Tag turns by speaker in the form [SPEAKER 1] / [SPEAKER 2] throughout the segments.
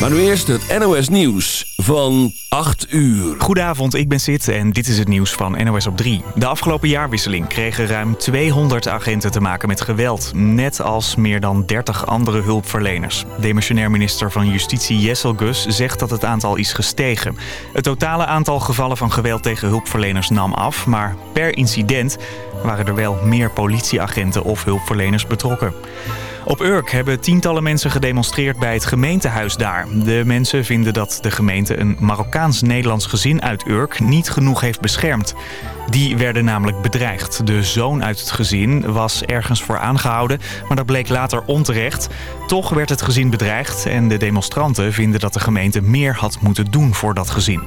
[SPEAKER 1] Maar nu eerst het NOS Nieuws van 8 uur.
[SPEAKER 2] Goedenavond, ik ben Sid en dit is het nieuws van NOS op 3. De afgelopen jaarwisseling kregen ruim 200 agenten te maken met geweld. Net als meer dan 30 andere hulpverleners. Demissionair minister van Justitie Jessel Gus zegt dat het aantal is gestegen. Het totale aantal gevallen van geweld tegen hulpverleners nam af... maar per incident waren er wel meer politieagenten of hulpverleners betrokken. Op Urk hebben tientallen mensen gedemonstreerd bij het gemeentehuis daar. De mensen vinden dat de gemeente een Marokkaans-Nederlands gezin uit Urk niet genoeg heeft beschermd. Die werden namelijk bedreigd. De zoon uit het gezin was ergens voor aangehouden, maar dat bleek later onterecht. Toch werd het gezin bedreigd en de demonstranten vinden dat de gemeente meer had moeten doen voor dat gezin.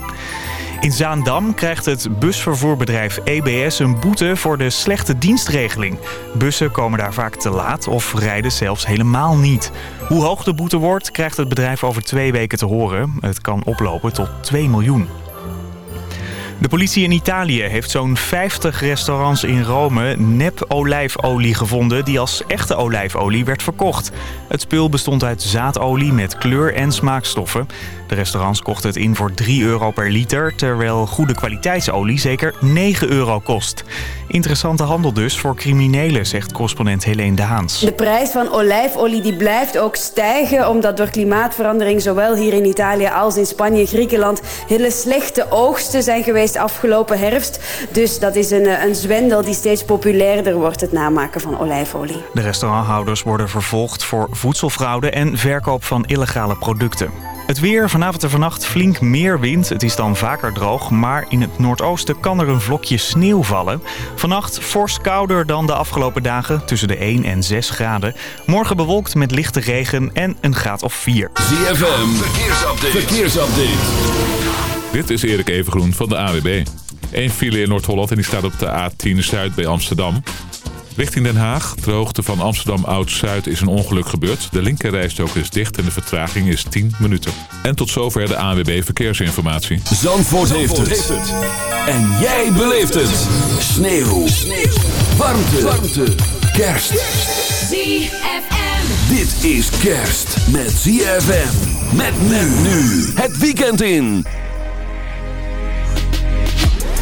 [SPEAKER 2] In Zaandam krijgt het busvervoerbedrijf EBS een boete voor de slechte dienstregeling. Bussen komen daar vaak te laat of rijden zelfs helemaal niet. Hoe hoog de boete wordt, krijgt het bedrijf over twee weken te horen. Het kan oplopen tot 2 miljoen. De politie in Italië heeft zo'n 50 restaurants in Rome nep-olijfolie gevonden die als echte olijfolie werd verkocht. Het spul bestond uit zaadolie met kleur en smaakstoffen. De restaurants kochten het in voor 3 euro per liter, terwijl goede kwaliteitsolie zeker 9 euro kost. Interessante handel dus voor criminelen, zegt correspondent Helene de Haans.
[SPEAKER 3] De prijs van olijfolie die blijft ook stijgen... omdat door klimaatverandering zowel hier in Italië als in Spanje en Griekenland... hele slechte oogsten zijn geweest afgelopen herfst. Dus dat is een, een zwendel die steeds populairder wordt, het namaken van olijfolie.
[SPEAKER 2] De restauranthouders worden vervolgd voor voedselfraude en verkoop van illegale producten. Het weer, vanavond en vannacht flink meer wind. Het is dan vaker droog, maar in het noordoosten kan er een vlokje sneeuw vallen. Vannacht fors kouder dan de afgelopen dagen, tussen de 1 en 6 graden. Morgen bewolkt met lichte regen en een graad of 4.
[SPEAKER 1] ZFM, verkeersupdate. verkeersupdate.
[SPEAKER 4] Dit is Erik Evengroen van de AWB. Eén file in Noord-Holland en die staat op de A10 Zuid bij Amsterdam. Richting Den Haag, de hoogte van Amsterdam Oud-Zuid, is een ongeluk gebeurd. De linkerrijstrook is dicht en de vertraging is 10 minuten. En tot zover de ANWB Verkeersinformatie.
[SPEAKER 1] Zandvoort, heeft, het. En jij beleeft het. Sneeuw. Sneeuw. Warmte. Warmte. Kerst.
[SPEAKER 5] ZFM.
[SPEAKER 1] Dit is kerst met ZFM. Met men nu. Het weekend in.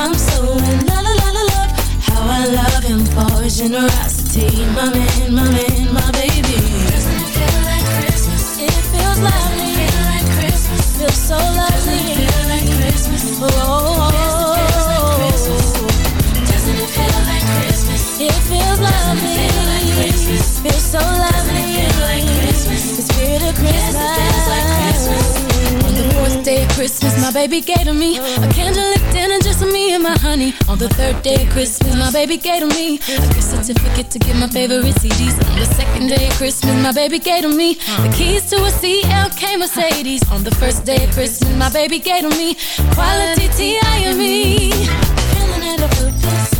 [SPEAKER 6] I'm so in la la la la love. How I love him for his generosity, my man, my man, my baby. Doesn't it feel like Christmas? It feels lovely. It feel like Christmas? Feels so lovely. Doesn't it feel like Christmas? Oh. Doesn't it feel like Christmas? It feels lovely. It feel like Christmas? Feels so lovely. Doesn't it feel like Christmas? The spirit of Christmas. Yes, it feels like Christmas. On the fourth day of Christmas, my baby gave to me a candlelit dinner for me and my honey. On the third day of Christmas, my baby gave to me a gift certificate to get my favorite CDs. On the second day of Christmas, my baby gave to me the keys to a CLK Mercedes. On the first day of Christmas, my baby gave to me quality T.I.M.E. Feeling it. He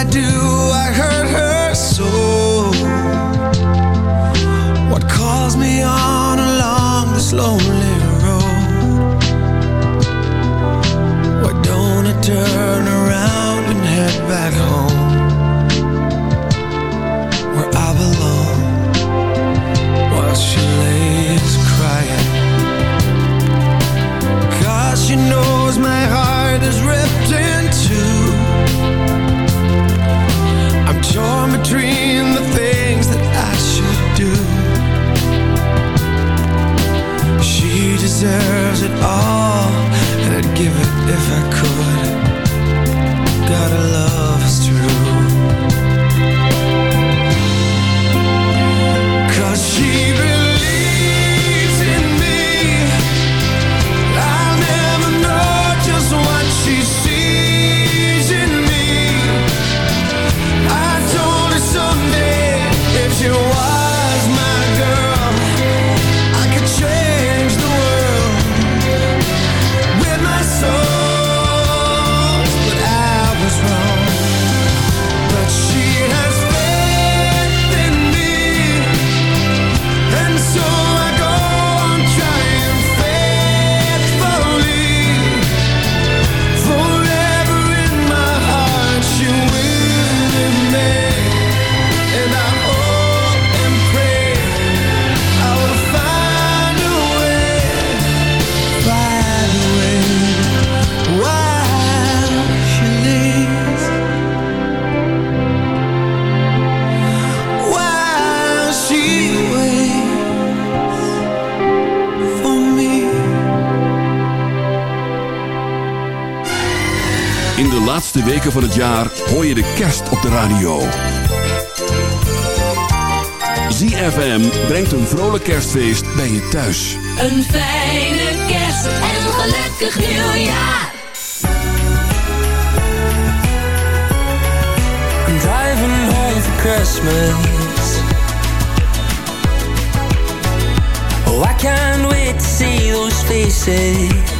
[SPEAKER 7] I do, I hurt her so What calls me on along this lonely road? Why don't I turn around and head back home torn between the things that I should do. She deserves it all, and I'd give it if I
[SPEAKER 1] laatste weken van het jaar hoor je de kerst op de radio. ZFM brengt een vrolijk kerstfeest bij je thuis.
[SPEAKER 5] Een fijne kerst en een gelukkig nieuwjaar.
[SPEAKER 8] I'm driving home for Christmas. Oh, I can't wait to see those faces.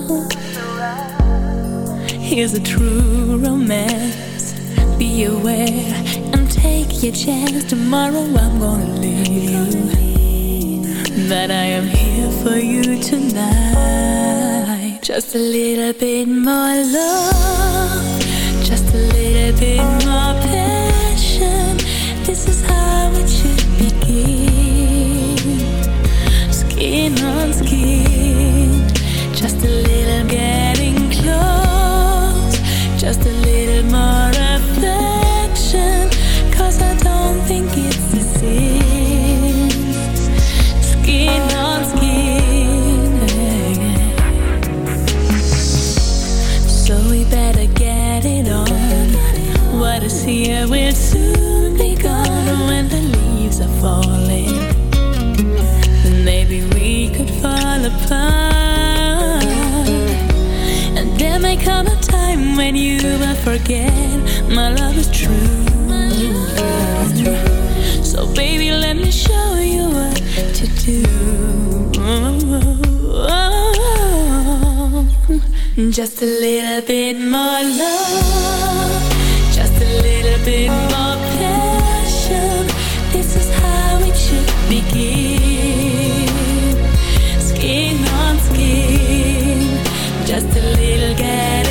[SPEAKER 9] Here's a true romance. Be aware and take your chance. Tomorrow I'm gonna leave. But I am here for you tonight. Just a little bit more love. Just a little bit more passion. This is how it should begin skin on skin. Just a little close. Just a will forget my love is true. So baby, let me show you what to do. Just a little bit more love, just a little bit more passion. This is how it should begin. Skin on skin, just a little getting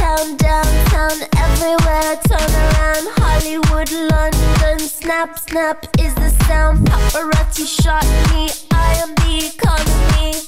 [SPEAKER 10] Uptown, downtown, everywhere. Turn around. Hollywood, London. Snap, snap is the sound. Paparazzi shot me. I am the economy.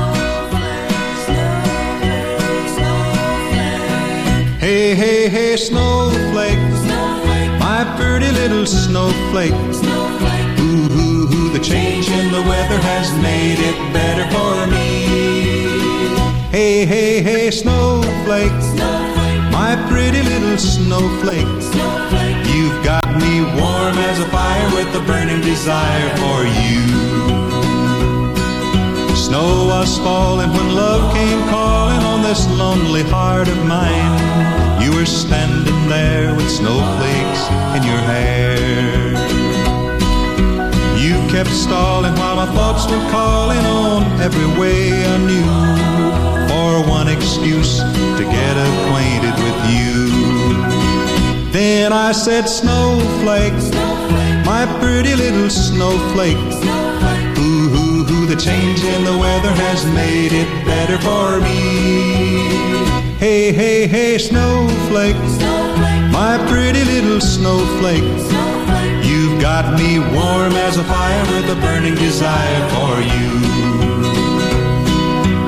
[SPEAKER 11] hey, snowflake. My pretty little snowflake. Ooh, ooh, ooh, the change in the weather has made it better for me. Hey, hey, hey, snowflake. My pretty little snowflake. You've got me warm as a fire with a burning desire for you. Snow was falling when love came calling on this lonely heart of mine. Kept stalling while my thoughts were calling on every way I knew for one excuse to get acquainted with you. Then I said, Snowflake, my pretty little snowflake. Ooh, ooh, ooh, the change in the weather has made it better for me. Hey, hey, hey, snowflake, my pretty little snowflake. Got me warm as a fire with a burning desire for you.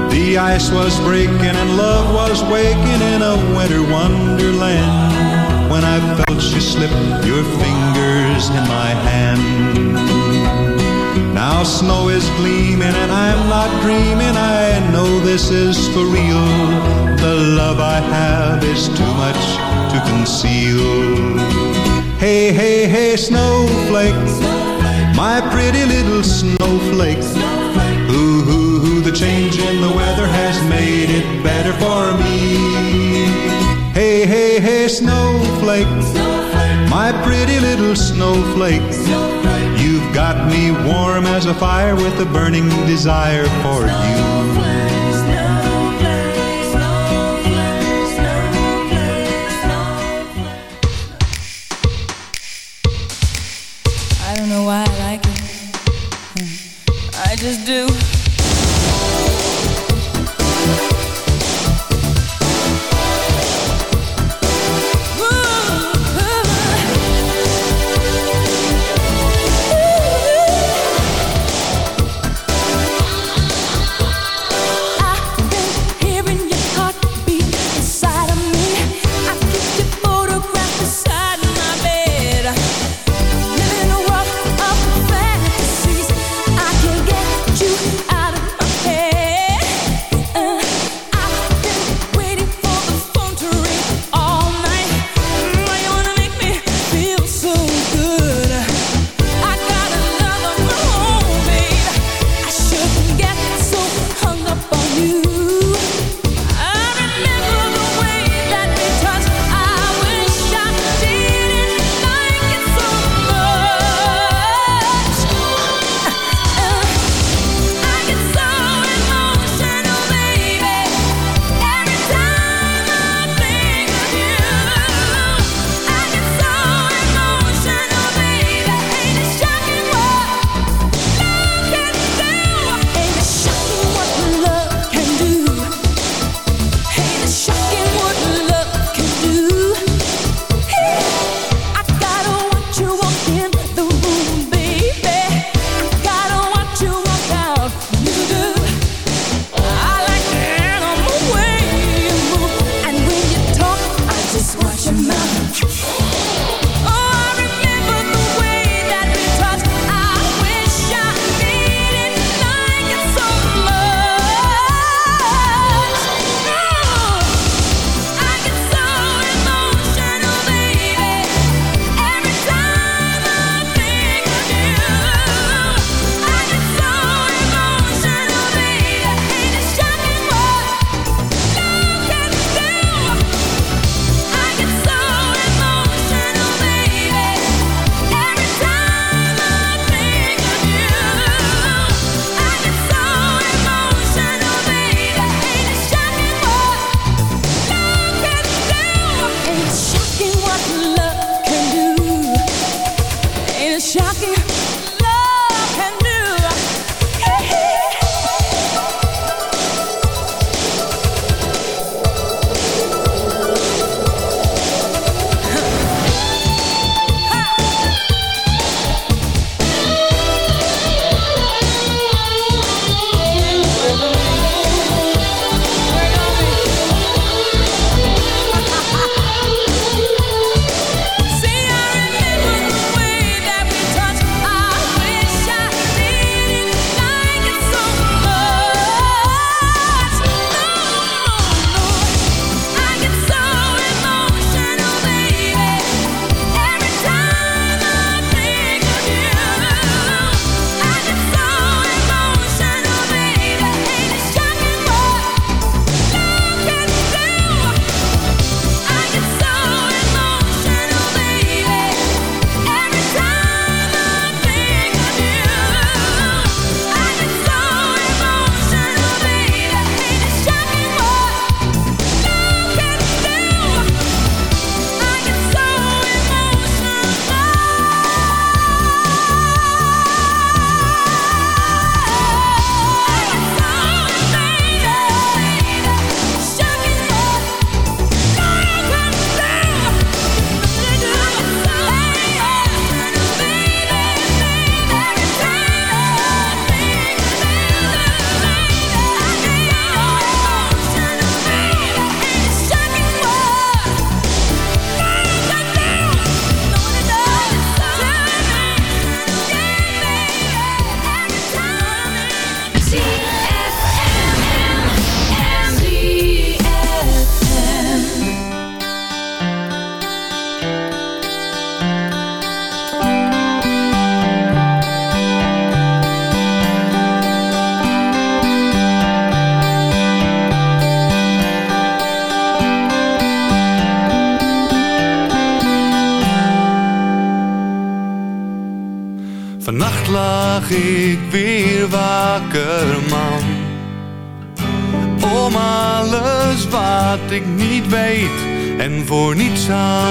[SPEAKER 11] The ice was breaking and love was waking in a winter wonderland when I felt you slip your fingers in my hand. Now snow is gleaming and I'm not dreaming. I know this is for real. The love I have is too much to conceal. Hey, hey, hey, snowflake. My pretty little snowflake. Ooh, ooh, ooh, the change in the weather has made it better for me. Hey, hey, hey, snowflake. My pretty little snowflake. You've got me warm as a fire with a burning desire for you.
[SPEAKER 7] Voor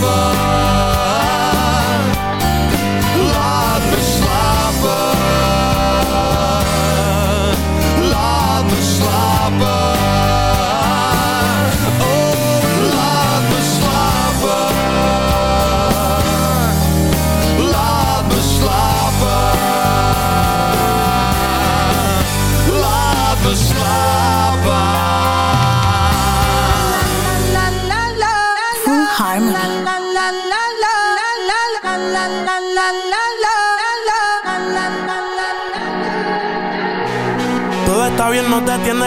[SPEAKER 7] slapen.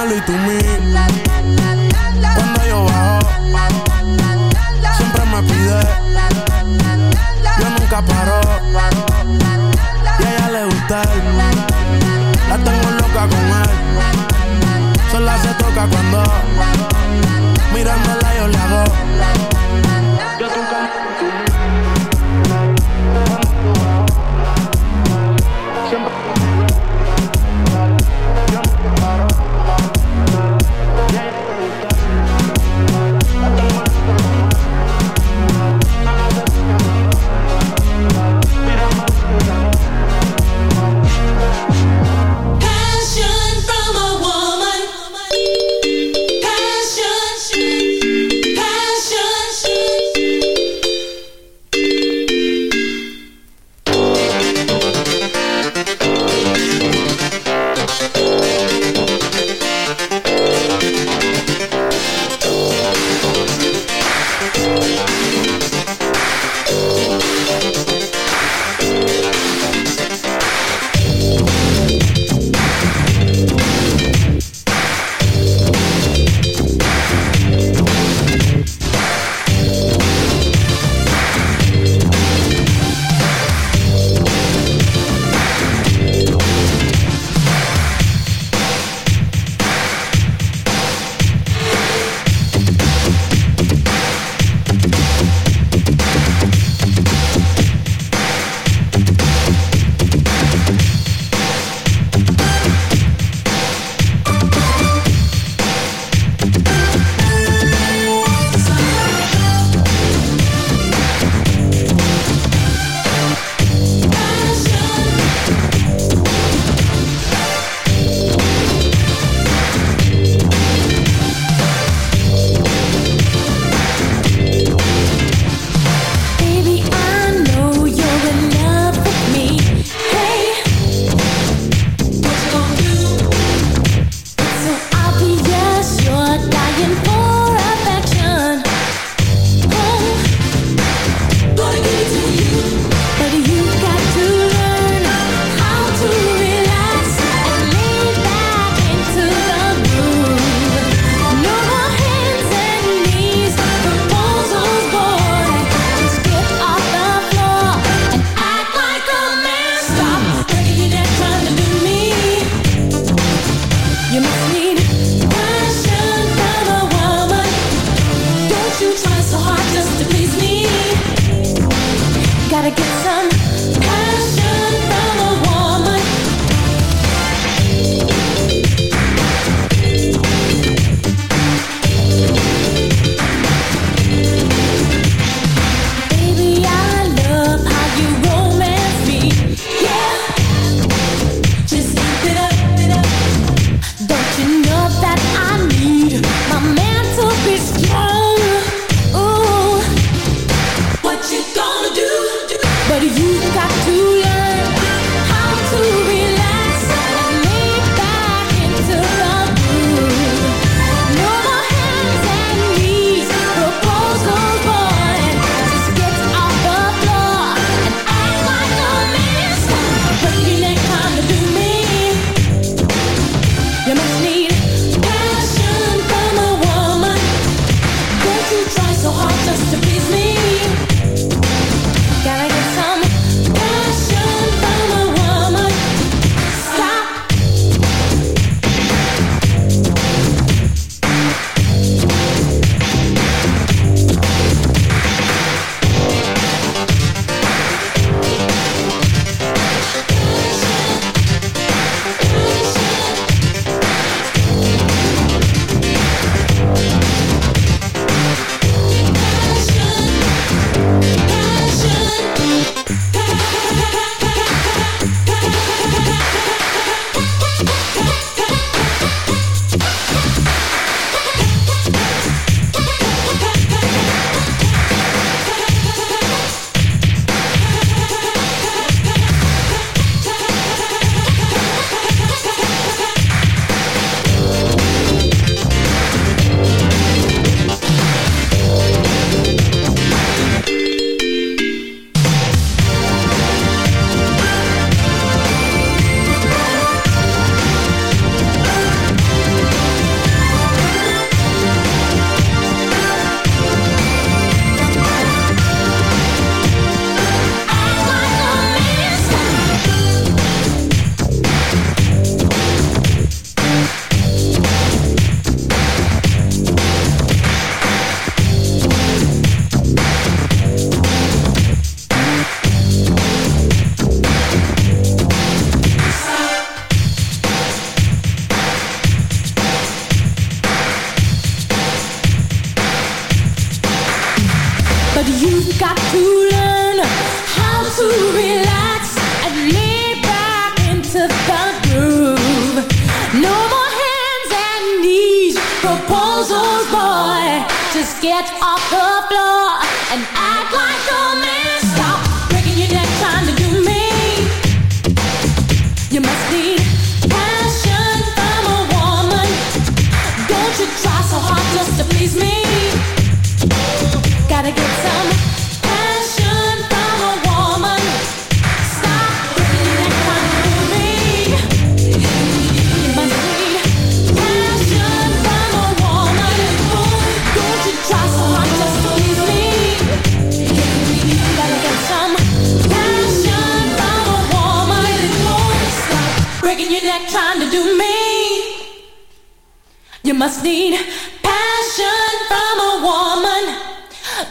[SPEAKER 12] Carmelo y tú. Cuando yo bajo, siempre me pide. Yo nunca paro. Y a ella le gusta. La tengo loca con él. Sola se toca cuando mirándola yo le hago.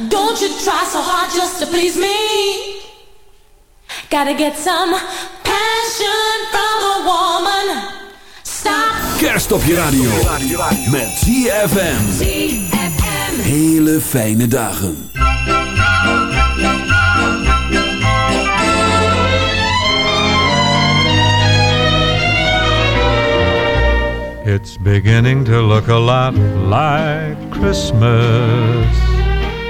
[SPEAKER 9] Don't you try so hard just to please me. Gotta get some passion from a woman. Stop.
[SPEAKER 1] Kerst op je radio. Met ZFM. Hele fijne dagen.
[SPEAKER 13] It's beginning to look a lot like Christmas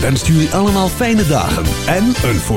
[SPEAKER 1] Wenst jullie allemaal fijne dagen. En een voor